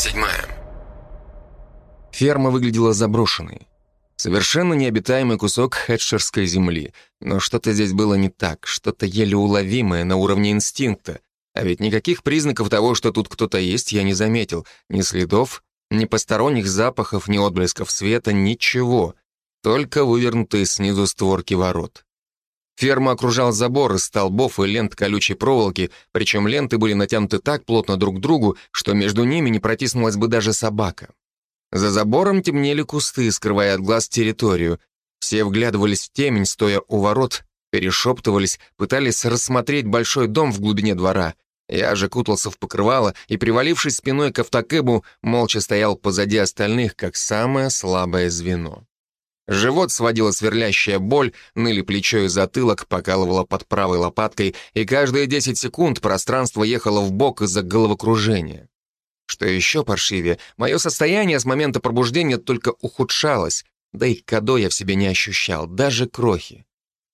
седьмая. Ферма выглядела заброшенной. Совершенно необитаемый кусок хедшерской земли. Но что-то здесь было не так, что-то еле уловимое на уровне инстинкта. А ведь никаких признаков того, что тут кто-то есть, я не заметил. Ни следов, ни посторонних запахов, ни отблесков света, ничего. Только вывернутые снизу створки ворот. Ферму окружал забор из столбов и лент колючей проволоки, причем ленты были натянуты так плотно друг к другу, что между ними не протиснулась бы даже собака. За забором темнели кусты, скрывая от глаз территорию. Все вглядывались в темень, стоя у ворот, перешептывались, пытались рассмотреть большой дом в глубине двора. Я же кутался в покрывало и, привалившись спиной к автокэбу, молча стоял позади остальных, как самое слабое звено. Живот сводила сверлящая боль, ныли плечо и затылок, покалывала под правой лопаткой, и каждые 10 секунд пространство ехало в бок из-за головокружения. Что еще паршивее, мое состояние с момента пробуждения только ухудшалось, да и кадо я в себе не ощущал, даже крохи.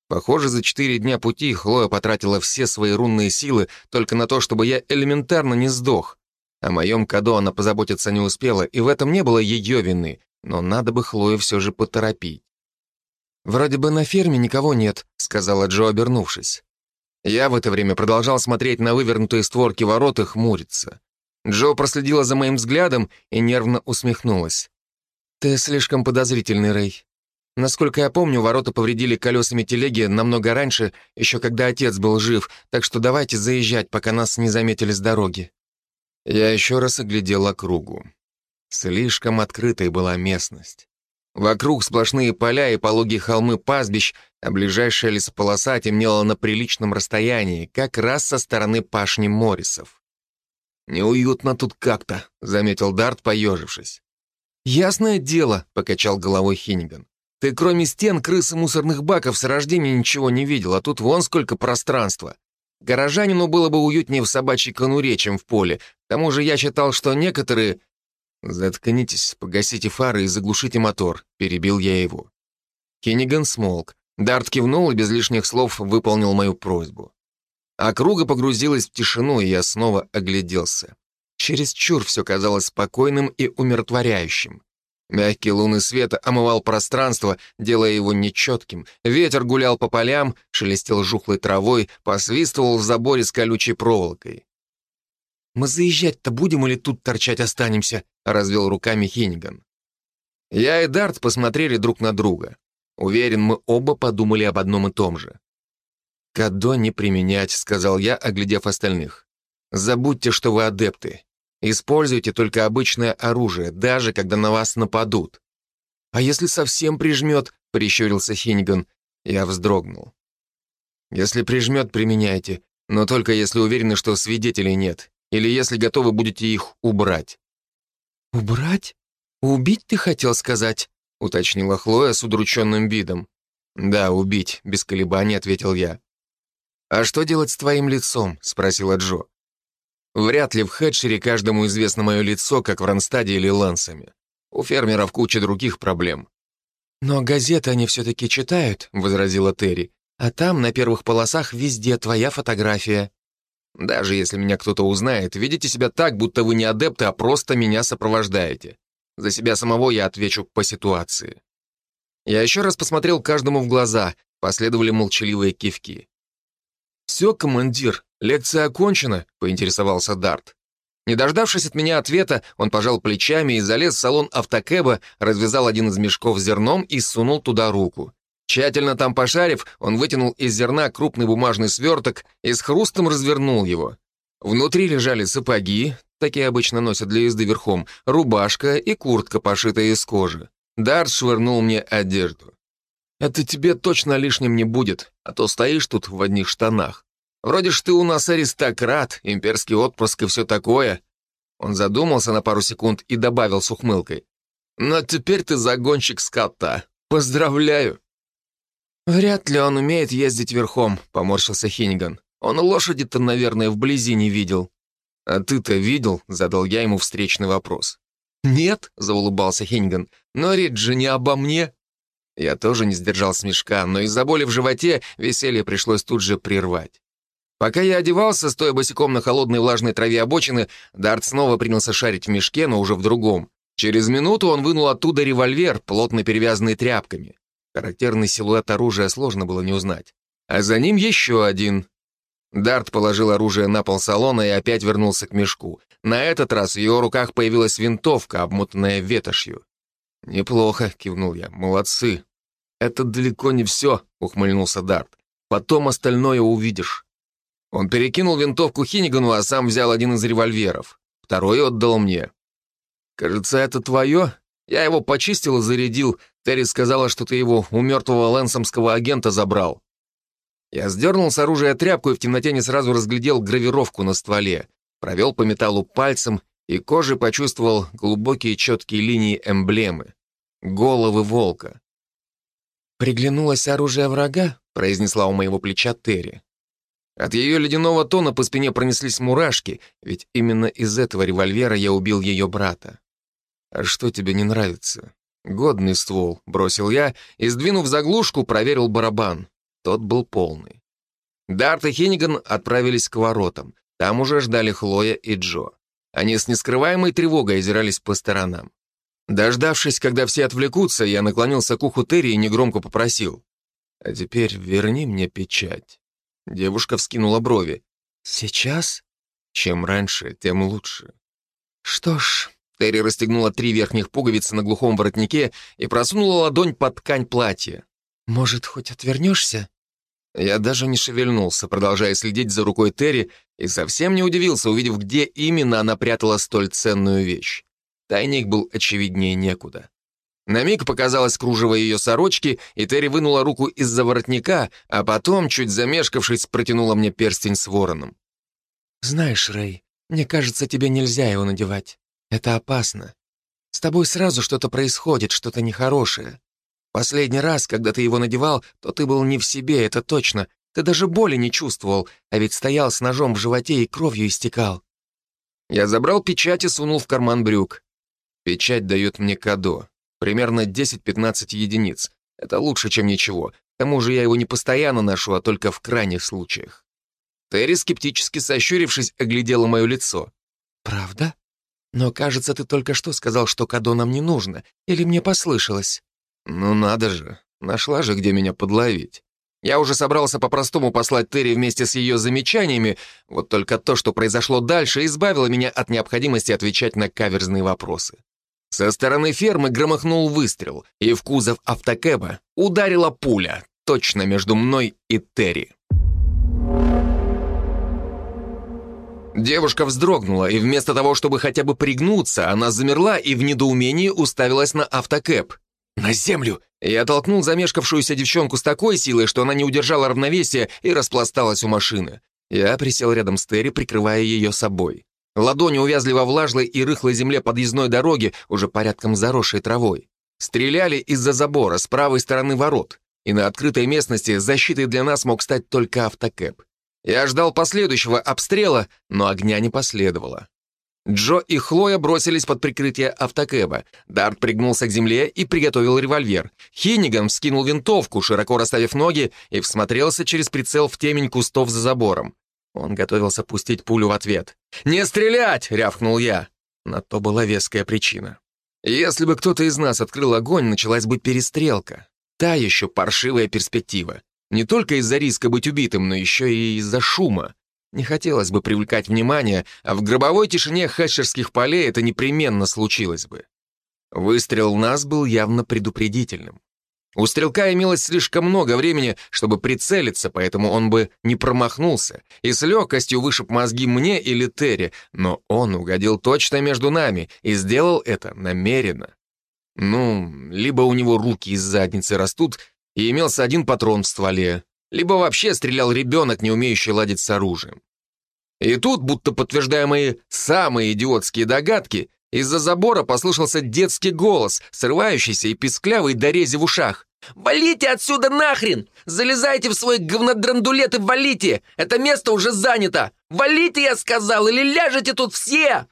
Похоже, за четыре дня пути Хлоя потратила все свои рунные силы только на то, чтобы я элементарно не сдох. О моем кадо она позаботиться не успела, и в этом не было ее вины но надо бы Хлою все же поторопить. «Вроде бы на ферме никого нет», — сказала Джо, обернувшись. Я в это время продолжал смотреть на вывернутые створки ворот и хмуриться. Джо проследила за моим взглядом и нервно усмехнулась. «Ты слишком подозрительный, Рэй. Насколько я помню, ворота повредили колесами телеги намного раньше, еще когда отец был жив, так что давайте заезжать, пока нас не заметили с дороги». Я еще раз оглядел округу. Слишком открытой была местность. Вокруг сплошные поля и пологие холмы пастбищ, а ближайшая лесополоса темнела на приличном расстоянии, как раз со стороны пашни Моррисов. «Неуютно тут как-то», — заметил Дарт, поежившись. «Ясное дело», — покачал головой Хинниган. «Ты кроме стен, крыс и мусорных баков с рождения ничего не видел, а тут вон сколько пространства. Горожанину было бы уютнее в собачьей конуре, чем в поле. К тому же я считал, что некоторые «Заткнитесь, погасите фары и заглушите мотор», — перебил я его. Кенниган смолк. Дарт кивнул и без лишних слов выполнил мою просьбу. Округа погрузилась в тишину, и я снова огляделся. Через чур все казалось спокойным и умиротворяющим. Мягкий лунный свет омывал пространство, делая его нечетким. Ветер гулял по полям, шелестел жухлой травой, посвистывал в заборе с колючей проволокой. «Мы заезжать-то будем или тут торчать останемся?» — развел руками Хиниган. Я и Дарт посмотрели друг на друга. Уверен, мы оба подумали об одном и том же. «Кадо не применять», — сказал я, оглядев остальных. «Забудьте, что вы адепты. Используйте только обычное оружие, даже когда на вас нападут». «А если совсем прижмет?» — прищурился Хиниган. Я вздрогнул. «Если прижмет, применяйте, но только если уверены, что свидетелей нет. Или если готовы будете их убрать». «Убрать? Убить ты хотел сказать?» — уточнила Хлоя с удрученным видом. «Да, убить», — без колебаний ответил я. «А что делать с твоим лицом?» — спросила Джо. «Вряд ли в Хедшере каждому известно мое лицо, как в Ронстаде или Лансами. У фермеров куча других проблем». «Но газеты они все-таки читают», — возразила Терри. «А там на первых полосах везде твоя фотография». Даже если меня кто-то узнает, ведите себя так, будто вы не адепты, а просто меня сопровождаете. За себя самого я отвечу по ситуации. Я еще раз посмотрел каждому в глаза, последовали молчаливые кивки. «Все, командир, лекция окончена», — поинтересовался Дарт. Не дождавшись от меня ответа, он пожал плечами и залез в салон автокэба, развязал один из мешков зерном и сунул туда руку. Тщательно там пошарив, он вытянул из зерна крупный бумажный сверток и с хрустом развернул его. Внутри лежали сапоги, такие обычно носят для езды верхом, рубашка и куртка, пошитая из кожи. Дарт швырнул мне одежду. «Это тебе точно лишним не будет, а то стоишь тут в одних штанах. Вроде ж ты у нас аристократ, имперский отпрыск и все такое». Он задумался на пару секунд и добавил с ухмылкой. «Но теперь ты загонщик скота. Поздравляю!» «Вряд ли он умеет ездить верхом», — поморщился Хиниган. «Он лошади-то, наверное, вблизи не видел». «А ты-то видел?» — задал я ему встречный вопрос. «Нет», — заулыбался Хиниган, — «но речь же не обо мне». Я тоже не сдержал смешка, но из-за боли в животе веселье пришлось тут же прервать. Пока я одевался, стоя босиком на холодной влажной траве обочины, Дарт снова принялся шарить в мешке, но уже в другом. Через минуту он вынул оттуда револьвер, плотно перевязанный тряпками. Характерный силуэт оружия сложно было не узнать. А за ним еще один. Дарт положил оружие на пол салона и опять вернулся к мешку. На этот раз в его руках появилась винтовка, обмотанная ветошью. «Неплохо», — кивнул я, — «молодцы». «Это далеко не все», — ухмыльнулся Дарт. «Потом остальное увидишь». Он перекинул винтовку Хиннигану, а сам взял один из револьверов. Второй отдал мне. «Кажется, это твое?» Я его почистил и зарядил. Терри сказала, что ты его у мертвого лэнсомского агента забрал. Я сдернул с оружия тряпку и в темноте не сразу разглядел гравировку на стволе. Провел по металлу пальцем и кожей почувствовал глубокие четкие линии эмблемы. Головы волка. «Приглянулось оружие врага?» — произнесла у моего плеча Терри. От ее ледяного тона по спине пронеслись мурашки, ведь именно из этого револьвера я убил ее брата. «А что тебе не нравится?» «Годный ствол», — бросил я, и, сдвинув заглушку, проверил барабан. Тот был полный. Дарт и Хинниган отправились к воротам. Там уже ждали Хлоя и Джо. Они с нескрываемой тревогой озирались по сторонам. Дождавшись, когда все отвлекутся, я наклонился к уху Терри и негромко попросил. «А теперь верни мне печать». Девушка вскинула брови. «Сейчас?» «Чем раньше, тем лучше». «Что ж...» Терри расстегнула три верхних пуговицы на глухом воротнике и просунула ладонь под ткань платья. «Может, хоть отвернешься?» Я даже не шевельнулся, продолжая следить за рукой Терри, и совсем не удивился, увидев, где именно она прятала столь ценную вещь. Тайник был очевиднее некуда. На миг показалось кружево ее сорочки, и Терри вынула руку из-за воротника, а потом, чуть замешкавшись, протянула мне перстень с вороном. «Знаешь, Рэй, мне кажется, тебе нельзя его надевать. Это опасно. С тобой сразу что-то происходит, что-то нехорошее. Последний раз, когда ты его надевал, то ты был не в себе, это точно. Ты даже боли не чувствовал, а ведь стоял с ножом в животе и кровью истекал». Я забрал печать и сунул в карман брюк. Печать дает мне кадо. Примерно 10-15 единиц. Это лучше, чем ничего. К тому же я его не постоянно ношу, а только в крайних случаях. Терри, скептически сощурившись, оглядела мое лицо. «Правда? Но, кажется, ты только что сказал, что кадо нам не нужно. Или мне послышалось?» «Ну надо же. Нашла же, где меня подловить». Я уже собрался по-простому послать Терри вместе с ее замечаниями, вот только то, что произошло дальше, избавило меня от необходимости отвечать на каверзные вопросы. Со стороны фермы громыхнул выстрел, и в кузов автокэба ударила пуля, точно между мной и Терри. Девушка вздрогнула, и вместо того, чтобы хотя бы пригнуться, она замерла и в недоумении уставилась на автокэп. «На землю!» Я толкнул замешкавшуюся девчонку с такой силой, что она не удержала равновесия и распласталась у машины. Я присел рядом с Терри, прикрывая ее собой. Ладони увязли во влажной и рыхлой земле подъездной дороги, уже порядком заросшей травой. Стреляли из-за забора, с правой стороны ворот. И на открытой местности защитой для нас мог стать только автокэп. Я ждал последующего обстрела, но огня не последовало. Джо и Хлоя бросились под прикрытие автокэба. Дарт пригнулся к земле и приготовил револьвер. Хинниган вскинул винтовку, широко расставив ноги, и всмотрелся через прицел в темень кустов за забором. Он готовился пустить пулю в ответ. «Не стрелять!» — рявкнул я. На то была веская причина. Если бы кто-то из нас открыл огонь, началась бы перестрелка. Та еще паршивая перспектива. Не только из-за риска быть убитым, но еще и из-за шума. Не хотелось бы привлекать внимание, а в гробовой тишине хэтчерских полей это непременно случилось бы. Выстрел нас был явно предупредительным. У стрелка имелось слишком много времени, чтобы прицелиться, поэтому он бы не промахнулся и с легкостью вышиб мозги мне или Терри, но он угодил точно между нами и сделал это намеренно. Ну, либо у него руки из задницы растут, и имелся один патрон в стволе, либо вообще стрелял ребенок, не умеющий ладить с оружием. И тут, будто подтверждая мои самые идиотские догадки, из-за забора послышался детский голос, срывающийся и писклявый до рези в ушах. «Валите отсюда нахрен! Залезайте в свой говнодрандулет и валите! Это место уже занято! Валите, я сказал, или ляжете тут все!»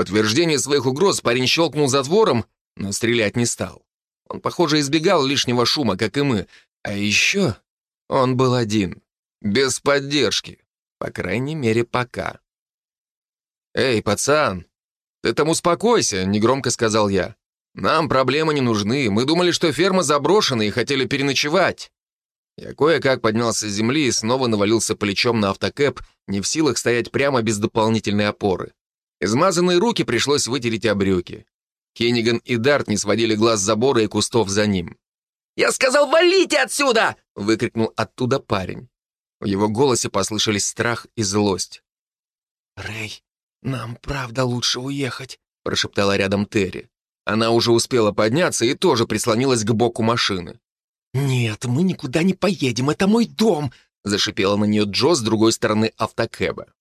подтверждение своих угроз парень щелкнул затвором, но стрелять не стал. Он, похоже, избегал лишнего шума, как и мы. А еще он был один, без поддержки. По крайней мере, пока. «Эй, пацан, ты там успокойся», — негромко сказал я. «Нам проблемы не нужны. Мы думали, что ферма заброшена и хотели переночевать». Я кое-как поднялся с земли и снова навалился плечом на автокэп, не в силах стоять прямо без дополнительной опоры. Измазанные руки пришлось вытереть о брюки. Хенниган и Дарт не сводили глаз забора и кустов за ним. «Я сказал, валите отсюда!» — выкрикнул оттуда парень. В его голосе послышались страх и злость. «Рэй, нам правда лучше уехать», — прошептала рядом Терри. Она уже успела подняться и тоже прислонилась к боку машины. «Нет, мы никуда не поедем, это мой дом!» — зашипела на нее Джо с другой стороны автокэба.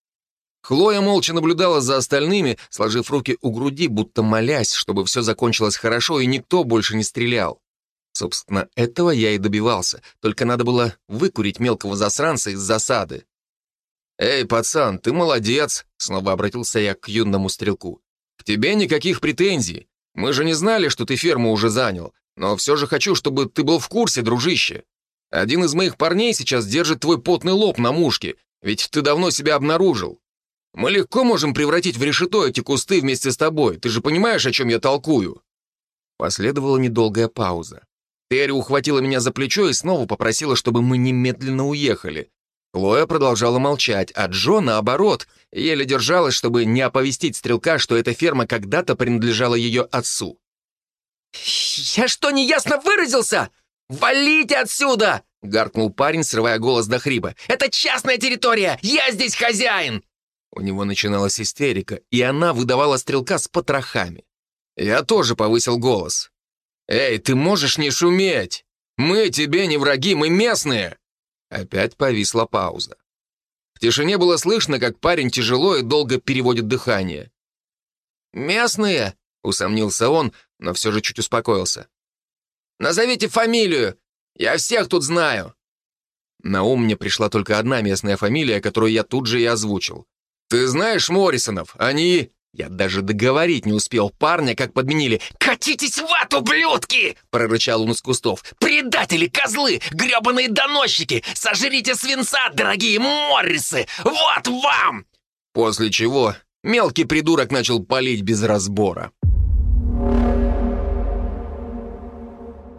Хлоя молча наблюдала за остальными, сложив руки у груди, будто молясь, чтобы все закончилось хорошо и никто больше не стрелял. Собственно, этого я и добивался, только надо было выкурить мелкого засранца из засады. «Эй, пацан, ты молодец!» — снова обратился я к юному стрелку. «К тебе никаких претензий. Мы же не знали, что ты ферму уже занял, но все же хочу, чтобы ты был в курсе, дружище. Один из моих парней сейчас держит твой потный лоб на мушке, ведь ты давно себя обнаружил. Мы легко можем превратить в решето эти кусты вместе с тобой. Ты же понимаешь, о чем я толкую?» Последовала недолгая пауза. Терри ухватила меня за плечо и снова попросила, чтобы мы немедленно уехали. Хлоя продолжала молчать, а Джо, наоборот, еле держалась, чтобы не оповестить стрелка, что эта ферма когда-то принадлежала ее отцу. «Я что, неясно выразился? Валите отсюда!» — гаркнул парень, срывая голос до хриба. «Это частная территория! Я здесь хозяин!» У него начиналась истерика, и она выдавала стрелка с потрохами. Я тоже повысил голос. «Эй, ты можешь не шуметь? Мы тебе не враги, мы местные!» Опять повисла пауза. В тишине было слышно, как парень тяжело и долго переводит дыхание. «Местные?» — усомнился он, но все же чуть успокоился. «Назовите фамилию! Я всех тут знаю!» На ум мне пришла только одна местная фамилия, которую я тут же и озвучил. «Ты знаешь Моррисонов? Они...» Я даже договорить не успел парня, как подменили. «Катитесь в ад, ублюдки!» — прорычал он из кустов. «Предатели, козлы, гребаные доносчики! Сожрите свинца, дорогие Моррисы! Вот вам!» После чего мелкий придурок начал палить без разбора.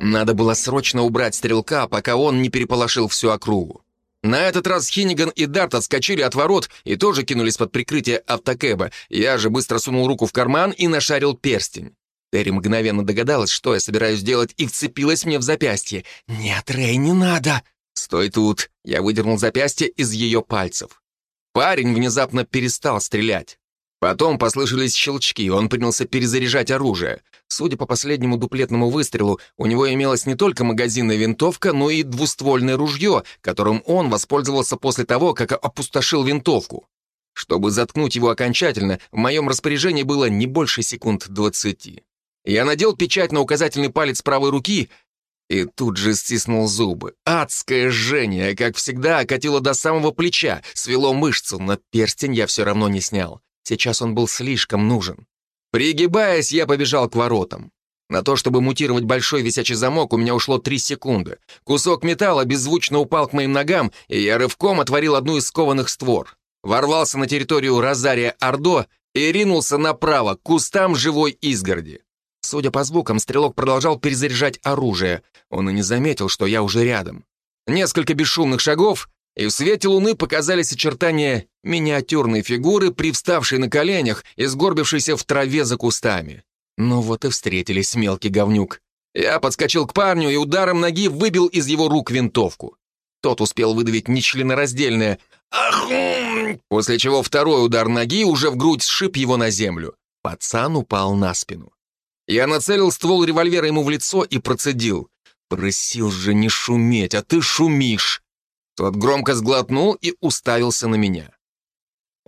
Надо было срочно убрать стрелка, пока он не переполошил всю округу. На этот раз Хинниган и Дарт отскочили от ворот и тоже кинулись под прикрытие автокэба. Я же быстро сунул руку в карман и нашарил перстень. Терри мгновенно догадалась, что я собираюсь делать, и вцепилась мне в запястье. «Нет, Рэй, не надо!» «Стой тут!» Я выдернул запястье из ее пальцев. Парень внезапно перестал стрелять. Потом послышались щелчки, он принялся перезаряжать оружие. Судя по последнему дуплетному выстрелу, у него имелась не только магазинная винтовка, но и двуствольное ружье, которым он воспользовался после того, как опустошил винтовку. Чтобы заткнуть его окончательно, в моем распоряжении было не больше секунд двадцати. Я надел печать на указательный палец правой руки и тут же стиснул зубы. Адское жжение, как всегда, окатило до самого плеча, свело мышцу, но перстень я все равно не снял. Сейчас он был слишком нужен. Пригибаясь, я побежал к воротам. На то, чтобы мутировать большой висячий замок, у меня ушло три секунды. Кусок металла беззвучно упал к моим ногам, и я рывком отворил одну из скованных створ. Ворвался на территорию Розария Ордо и ринулся направо, к кустам живой изгороди. Судя по звукам, стрелок продолжал перезаряжать оружие. Он и не заметил, что я уже рядом. Несколько бесшумных шагов, и в свете луны показались очертания миниатюрной фигуры, привставшей на коленях и сгорбившейся в траве за кустами. Ну вот и встретились, мелкий говнюк. Я подскочил к парню и ударом ноги выбил из его рук винтовку. Тот успел выдавить нечленораздельное «Ахум!», после чего второй удар ноги уже в грудь сшиб его на землю. Пацан упал на спину. Я нацелил ствол револьвера ему в лицо и процедил. «Просил же не шуметь, а ты шумишь!» Тот громко сглотнул и уставился на меня.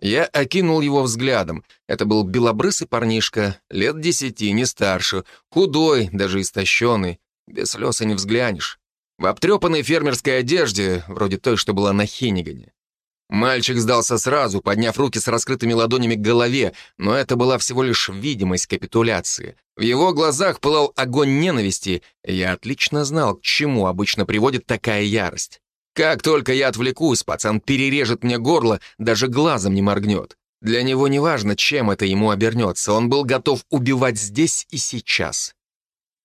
Я окинул его взглядом. Это был белобрысый парнишка, лет десяти, не старше, худой, даже истощенный. Без слез и не взглянешь. В обтрепанной фермерской одежде, вроде той, что была на Хеннигане. Мальчик сдался сразу, подняв руки с раскрытыми ладонями к голове, но это была всего лишь видимость капитуляции. В его глазах пылал огонь ненависти, и я отлично знал, к чему обычно приводит такая ярость. Как только я отвлекусь, пацан перережет мне горло, даже глазом не моргнет. Для него не важно, чем это ему обернется, он был готов убивать здесь и сейчас.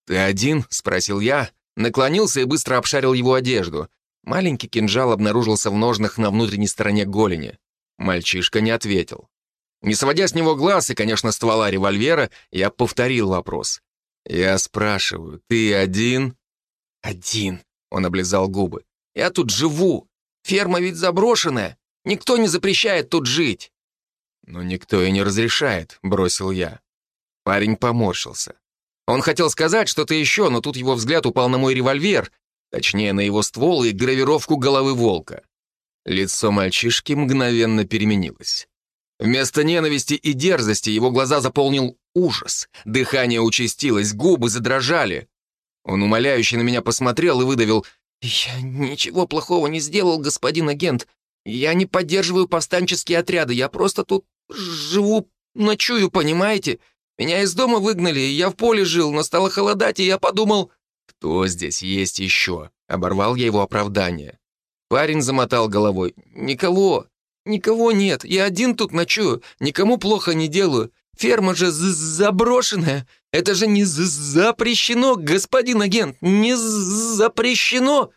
«Ты один?» — спросил я, наклонился и быстро обшарил его одежду. Маленький кинжал обнаружился в ножнах на внутренней стороне голени. Мальчишка не ответил. Не сводя с него глаз и, конечно, ствола револьвера, я повторил вопрос. «Я спрашиваю, ты один?» «Один», — он облизал губы. «Я тут живу. Ферма ведь заброшенная. Никто не запрещает тут жить». «Но никто и не разрешает», — бросил я. Парень поморщился. Он хотел сказать что-то еще, но тут его взгляд упал на мой револьвер, точнее, на его ствол и гравировку головы волка. Лицо мальчишки мгновенно переменилось. Вместо ненависти и дерзости его глаза заполнил ужас. Дыхание участилось, губы задрожали. Он умоляюще на меня посмотрел и выдавил «Я ничего плохого не сделал, господин агент. Я не поддерживаю повстанческие отряды, я просто тут живу, ночую, понимаете? Меня из дома выгнали, я в поле жил, но стало холодать, и я подумал...» «Кто здесь есть еще?» — оборвал я его оправдание. Парень замотал головой. «Никого. Никого нет. Я один тут ночую. Никому плохо не делаю. Ферма же заброшенная. Это же не запрещено, господин агент. Не запрещено!»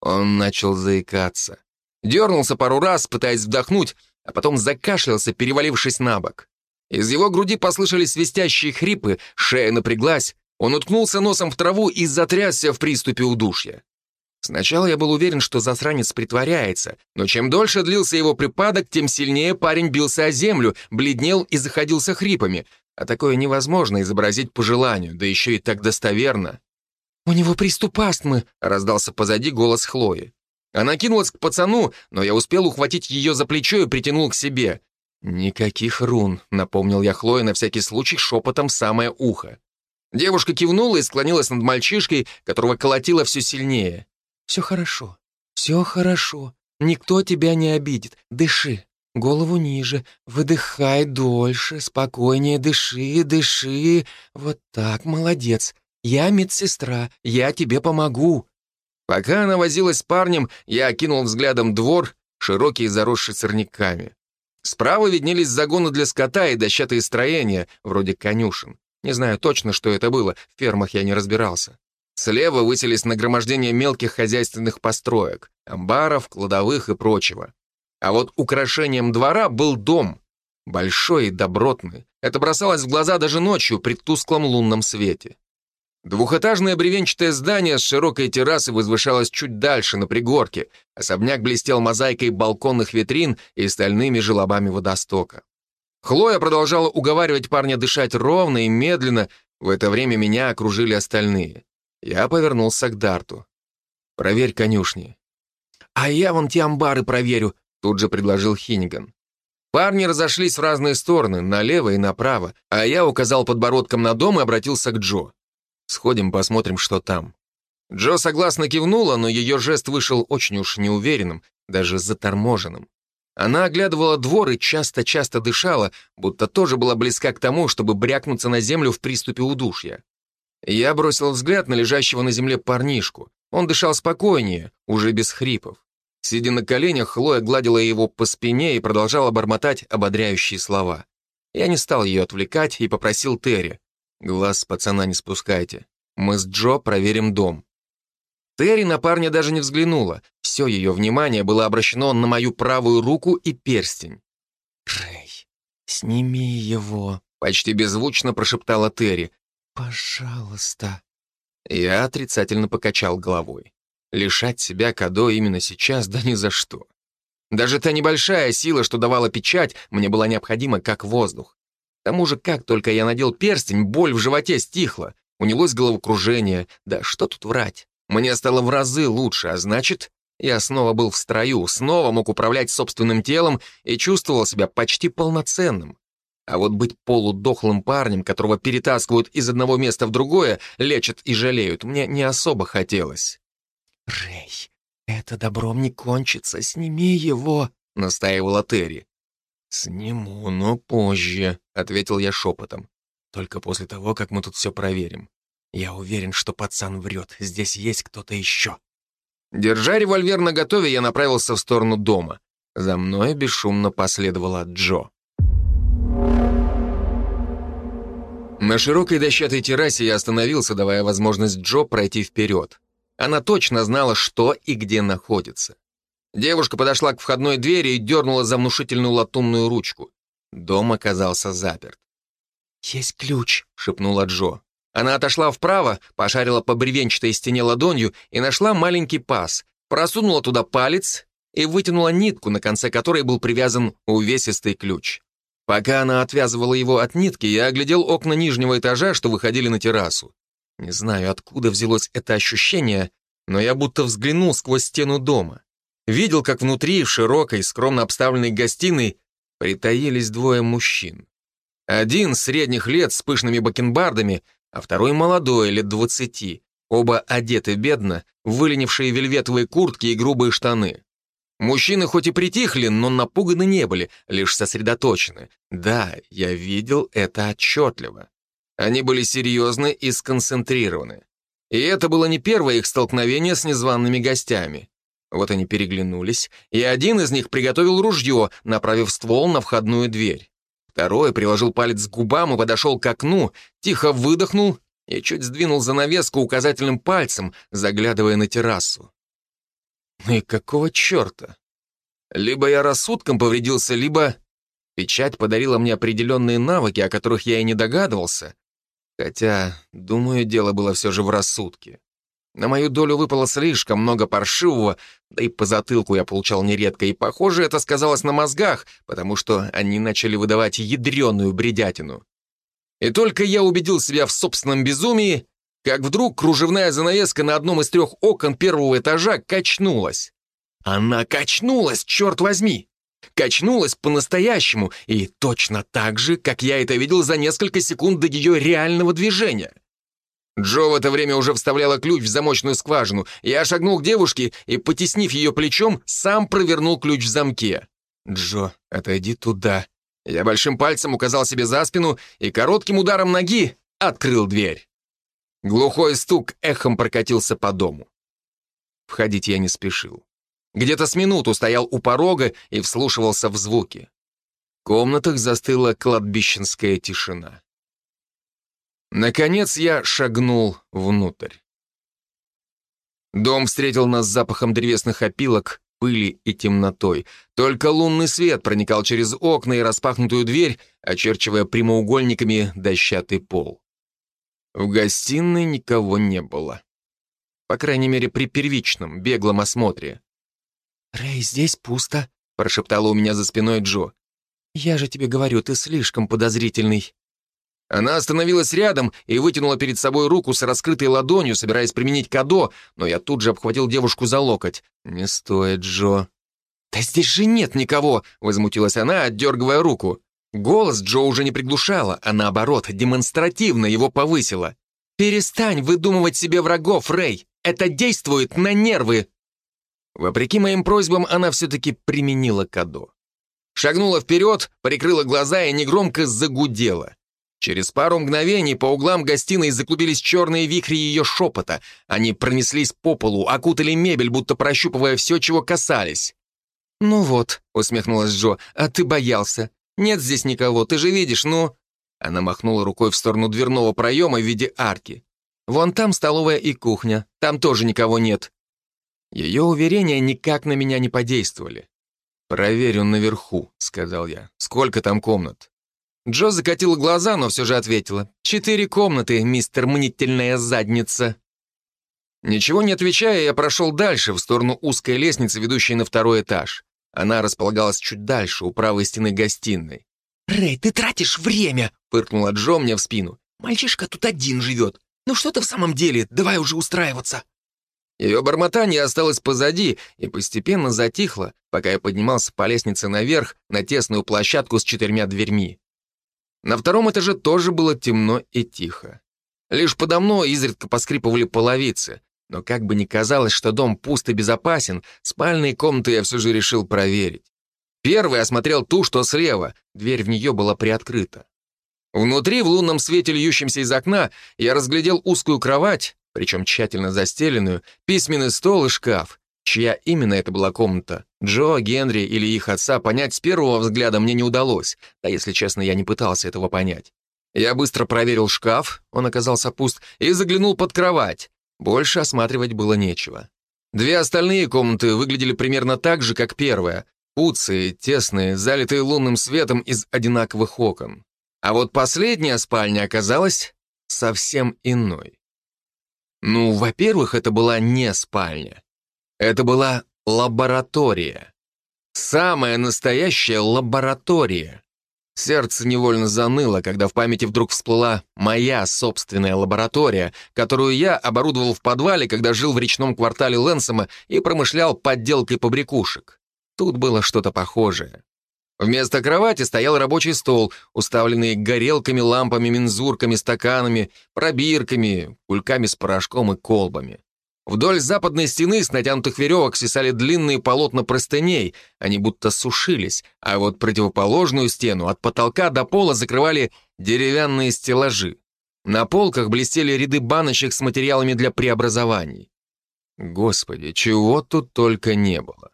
Он начал заикаться. Дернулся пару раз, пытаясь вдохнуть, а потом закашлялся, перевалившись на бок. Из его груди послышались свистящие хрипы, шея напряглась, он уткнулся носом в траву и затрясся в приступе удушья. Сначала я был уверен, что засранец притворяется, но чем дольше длился его припадок, тем сильнее парень бился о землю, бледнел и заходился хрипами, а такое невозможно изобразить по желанию, да еще и так достоверно. «У него приступ астмы», — раздался позади голос Хлои. Она кинулась к пацану, но я успел ухватить ее за плечо и притянул к себе. «Никаких рун», — напомнил я Хлое на всякий случай шепотом в самое ухо. Девушка кивнула и склонилась над мальчишкой, которого колотило все сильнее. «Все хорошо, все хорошо. Никто тебя не обидит. Дыши, голову ниже, выдыхай дольше, спокойнее дыши, дыши. Вот так, молодец. Я медсестра, я тебе помогу». Пока она возилась с парнем, я окинул взглядом двор, широкий и заросший сорняками. Справа виднелись загоны для скота и дощатые строения, вроде конюшен. Не знаю точно, что это было, в фермах я не разбирался. Слева высились нагромождения мелких хозяйственных построек, амбаров, кладовых и прочего. А вот украшением двора был дом. Большой и добротный. Это бросалось в глаза даже ночью при тусклом лунном свете. Двухэтажное бревенчатое здание с широкой террасой возвышалось чуть дальше, на пригорке. Особняк блестел мозаикой балконных витрин и стальными желобами водостока. Хлоя продолжала уговаривать парня дышать ровно и медленно. В это время меня окружили остальные. Я повернулся к Дарту. «Проверь конюшни». «А я вон те амбары проверю», — тут же предложил Хиниган. Парни разошлись в разные стороны, налево и направо, а я указал подбородком на дом и обратился к Джо. Сходим, посмотрим, что там». Джо согласно кивнула, но ее жест вышел очень уж неуверенным, даже заторможенным. Она оглядывала двор и часто-часто дышала, будто тоже была близка к тому, чтобы брякнуться на землю в приступе удушья. Я бросил взгляд на лежащего на земле парнишку. Он дышал спокойнее, уже без хрипов. Сидя на коленях, Хлоя гладила его по спине и продолжала бормотать ободряющие слова. Я не стал ее отвлекать и попросил Терри. Глаз пацана не спускайте. Мы с Джо проверим дом. Терри на парня даже не взглянула. Все ее внимание было обращено на мою правую руку и перстень. «Рэй, сними его», — почти беззвучно прошептала Терри. «Пожалуйста». Я отрицательно покачал головой. Лишать себя Кадо именно сейчас, да ни за что. Даже та небольшая сила, что давала печать, мне была необходима как воздух. К тому же, как только я надел перстень, боль в животе стихла, унялось головокружение. Да что тут врать? Мне стало в разы лучше, а значит, я снова был в строю, снова мог управлять собственным телом и чувствовал себя почти полноценным. А вот быть полудохлым парнем, которого перетаскивают из одного места в другое, лечат и жалеют, мне не особо хотелось. «Рэй, это добром не кончится, сними его», — настаивала Терри. «Сниму, но позже», — ответил я шепотом. «Только после того, как мы тут все проверим. Я уверен, что пацан врет. Здесь есть кто-то еще». Держа револьвер наготове, я направился в сторону дома. За мной бесшумно последовала Джо. На широкой дощатой террасе я остановился, давая возможность Джо пройти вперед. Она точно знала, что и где находится. Девушка подошла к входной двери и дернула за внушительную латунную ручку. Дом оказался заперт. «Есть ключ», — шепнула Джо. Она отошла вправо, пошарила по бревенчатой стене ладонью и нашла маленький паз, просунула туда палец и вытянула нитку, на конце которой был привязан увесистый ключ. Пока она отвязывала его от нитки, я оглядел окна нижнего этажа, что выходили на террасу. Не знаю, откуда взялось это ощущение, но я будто взглянул сквозь стену дома. Видел, как внутри, в широкой, скромно обставленной гостиной, притаились двое мужчин. Один средних лет с пышными бакенбардами, а второй молодой, лет двадцати. Оба одеты бедно, выленившие вельветовые куртки и грубые штаны. Мужчины хоть и притихли, но напуганы не были, лишь сосредоточены. Да, я видел это отчетливо. Они были серьезны и сконцентрированы. И это было не первое их столкновение с незваными гостями. Вот они переглянулись, и один из них приготовил ружье, направив ствол на входную дверь. Второй приложил палец к губам и подошел к окну, тихо выдохнул и чуть сдвинул занавеску указательным пальцем, заглядывая на террасу. Ну и какого черта? Либо я рассудком повредился, либо печать подарила мне определенные навыки, о которых я и не догадывался. Хотя, думаю, дело было все же в рассудке. На мою долю выпало слишком много паршивого, да и по затылку я получал нередко, и, похоже, это сказалось на мозгах, потому что они начали выдавать ядреную бредятину. И только я убедил себя в собственном безумии, как вдруг кружевная занавеска на одном из трех окон первого этажа качнулась. Она качнулась, черт возьми! Качнулась по-настоящему, и точно так же, как я это видел за несколько секунд до ее реального движения. Джо в это время уже вставляла ключ в замочную скважину. Я шагнул к девушке и, потеснив ее плечом, сам провернул ключ в замке. «Джо, отойди туда». Я большим пальцем указал себе за спину и коротким ударом ноги открыл дверь. Глухой стук эхом прокатился по дому. Входить я не спешил. Где-то с минуту стоял у порога и вслушивался в звуки. В комнатах застыла кладбищенская тишина. Наконец я шагнул внутрь. Дом встретил нас запахом древесных опилок, пыли и темнотой. Только лунный свет проникал через окна и распахнутую дверь, очерчивая прямоугольниками дощатый пол. В гостиной никого не было. По крайней мере, при первичном, беглом осмотре. «Рэй, здесь пусто», — прошептала у меня за спиной Джо. «Я же тебе говорю, ты слишком подозрительный». Она остановилась рядом и вытянула перед собой руку с раскрытой ладонью, собираясь применить кадо, но я тут же обхватил девушку за локоть. «Не стоит, Джо». «Да здесь же нет никого!» — возмутилась она, отдергивая руку. Голос Джо уже не приглушала, а наоборот, демонстративно его повысила. «Перестань выдумывать себе врагов, Рэй! Это действует на нервы!» Вопреки моим просьбам, она все-таки применила кадо. Шагнула вперед, прикрыла глаза и негромко загудела. Через пару мгновений по углам гостиной заклубились черные вихри ее шепота. Они пронеслись по полу, окутали мебель, будто прощупывая все, чего касались. «Ну вот», — усмехнулась Джо, — «а ты боялся. Нет здесь никого, ты же видишь, ну...» Она махнула рукой в сторону дверного проема в виде арки. «Вон там столовая и кухня, там тоже никого нет». Ее уверения никак на меня не подействовали. «Проверю наверху», — сказал я. «Сколько там комнат?» Джо закатила глаза, но все же ответила. «Четыре комнаты, мистер мнительная задница». Ничего не отвечая, я прошел дальше, в сторону узкой лестницы, ведущей на второй этаж. Она располагалась чуть дальше, у правой стены гостиной. «Рэй, ты тратишь время!» — фыркнула Джо мне в спину. «Мальчишка тут один живет. Ну что ты в самом деле? Давай уже устраиваться!» Ее бормотание осталось позади и постепенно затихло, пока я поднимался по лестнице наверх на тесную площадку с четырьмя дверьми. На втором этаже тоже было темно и тихо. Лишь подо мной изредка поскрипывали половицы, но как бы ни казалось, что дом пуст и безопасен, спальные комнаты я все же решил проверить. Первый осмотрел ту, что слева, дверь в нее была приоткрыта. Внутри, в лунном свете, льющемся из окна, я разглядел узкую кровать, причем тщательно застеленную, письменный стол и шкаф. Чья именно это была комната? Джо, Генри или их отца понять с первого взгляда мне не удалось. Да, если честно, я не пытался этого понять. Я быстро проверил шкаф, он оказался пуст, и заглянул под кровать. Больше осматривать было нечего. Две остальные комнаты выглядели примерно так же, как первая. Пуцые, тесные, залитые лунным светом из одинаковых окон. А вот последняя спальня оказалась совсем иной. Ну, во-первых, это была не спальня. Это была лаборатория. Самая настоящая лаборатория. Сердце невольно заныло, когда в памяти вдруг всплыла моя собственная лаборатория, которую я оборудовал в подвале, когда жил в речном квартале Лэнсома и промышлял подделкой побрякушек. Тут было что-то похожее. Вместо кровати стоял рабочий стол, уставленный горелками, лампами, мензурками, стаканами, пробирками, кульками с порошком и колбами. Вдоль западной стены с натянутых веревок свисали длинные полотна простыней, они будто сушились, а вот противоположную стену от потолка до пола закрывали деревянные стеллажи. На полках блестели ряды баночек с материалами для преобразований. Господи, чего тут только не было.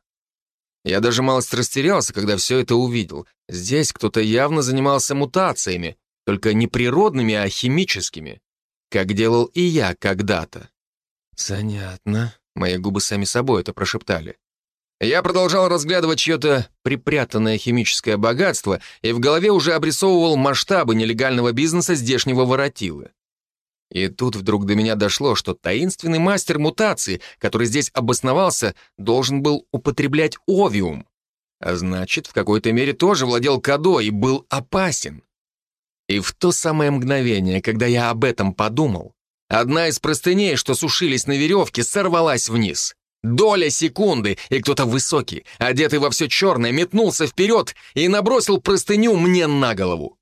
Я даже малость растерялся, когда все это увидел. Здесь кто-то явно занимался мутациями, только не природными, а химическими, как делал и я когда-то. «Занятно». Мои губы сами собой это прошептали. Я продолжал разглядывать чье-то припрятанное химическое богатство и в голове уже обрисовывал масштабы нелегального бизнеса здешнего воротилы. И тут вдруг до меня дошло, что таинственный мастер мутации, который здесь обосновался, должен был употреблять овиум. А значит, в какой-то мере тоже владел Кадо и был опасен. И в то самое мгновение, когда я об этом подумал, Одна из простыней, что сушились на веревке, сорвалась вниз. Доля секунды, и кто-то высокий, одетый во все черное, метнулся вперед и набросил простыню мне на голову.